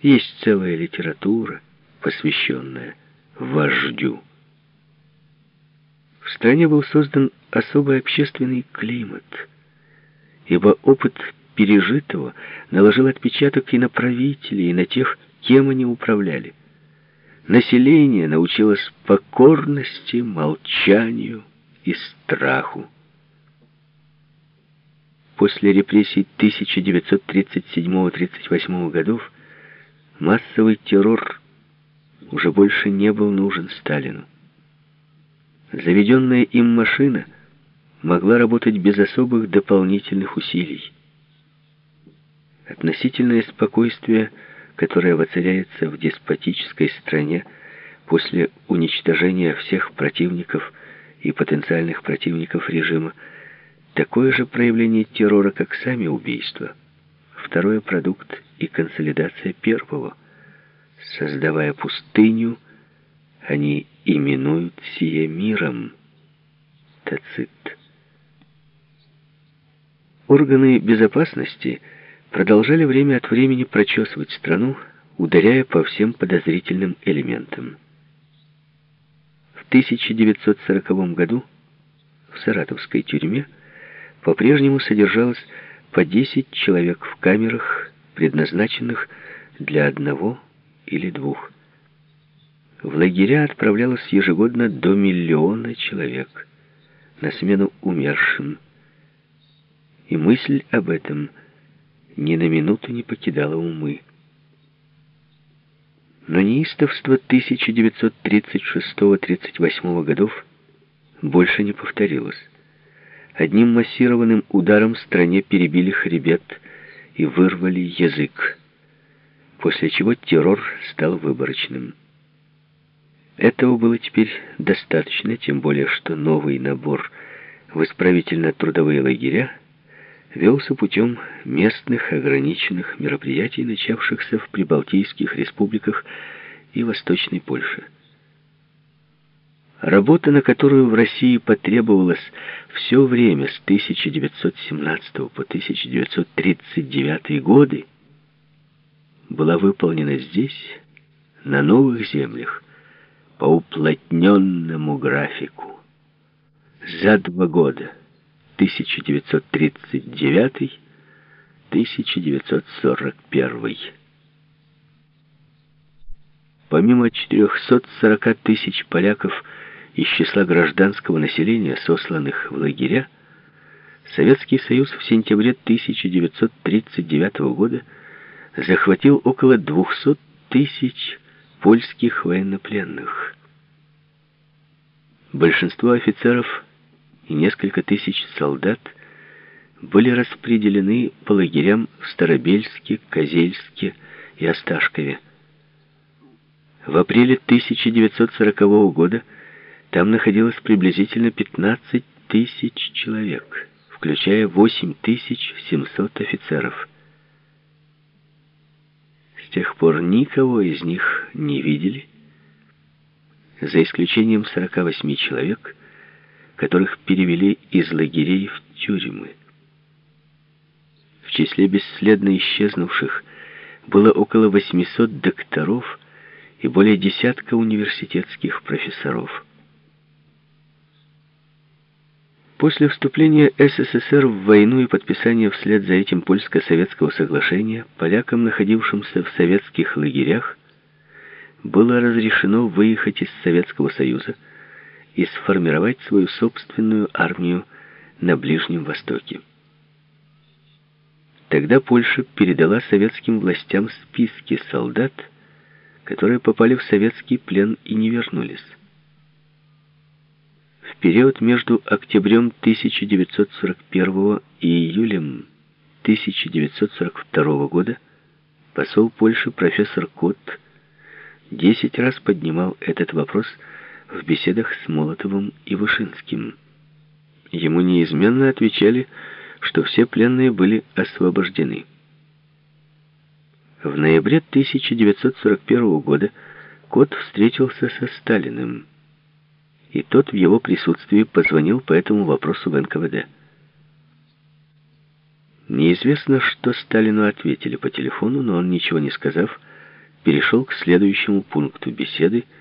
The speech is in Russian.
Есть целая литература, посвященная вождю. В стране был создан особый общественный климат, ибо опыт пережитого наложил отпечаток и на правителей, и на тех, кем они управляли. Население научилось покорности, молчанию и страху. После репрессий 1937-38 годов массовый террор уже больше не был нужен Сталину. Заведенная им машина могла работать без особых дополнительных усилий. Относительное спокойствие, которое воцаряется в деспотической стране после уничтожения всех противников и потенциальных противников режима, такое же проявление террора, как сами убийства. Второй продукт и консолидация первого. Создавая пустыню, они именуют сие миром. Тацит. Органы безопасности продолжали время от времени прочесывать страну, ударяя по всем подозрительным элементам. В 1940 году в Саратовской тюрьме по-прежнему содержалось по 10 человек в камерах, предназначенных для одного или двух. В лагеря отправлялось ежегодно до миллиона человек на смену умершим. И мысль об этом ни на минуту не покидала умы. Но неистовство 1936-38 годов больше не повторилось. Одним массированным ударом стране перебили хребет и вырвали язык, после чего террор стал выборочным. Этого было теперь достаточно, тем более, что новый набор в исправительно-трудовые лагеря велся путем местных ограниченных мероприятий, начавшихся в Прибалтийских республиках и Восточной Польше. Работа, на которую в России потребовалось все время с 1917 по 1939 годы, была выполнена здесь, на новых землях, по уплотненному графику. За два года, 1939-1941. Помимо 440 тысяч поляков, из числа гражданского населения, сосланных в лагеря, Советский Союз в сентябре 1939 года захватил около 200 тысяч польских военнопленных. Большинство офицеров и несколько тысяч солдат были распределены по лагерям в Старобельске, Козельске и Осташкове. В апреле 1940 года там находилось приблизительно 15 тысяч человек, включая 8700 офицеров. С тех пор никого из них не видели, за исключением 48 человек, которых перевели из лагерей в тюрьмы. В числе бесследно исчезнувших было около 800 докторов и более десятка университетских профессоров. После вступления СССР в войну и подписания вслед за этим польско-советского соглашения полякам, находившимся в советских лагерях, было разрешено выехать из Советского Союза и сформировать свою собственную армию на Ближнем Востоке. Тогда Польша передала советским властям списки солдат, которые попали в советский плен и не вернулись период между октябрем 1941 и июлем 1942 года посол Польши профессор Кот десять раз поднимал этот вопрос в беседах с Молотовым и Вышинским. Ему неизменно отвечали, что все пленные были освобождены. В ноябре 1941 года Кот встретился со Сталиным и тот в его присутствии позвонил по этому вопросу в НКВД. Неизвестно, что Сталину ответили по телефону, но он, ничего не сказав, перешел к следующему пункту беседы –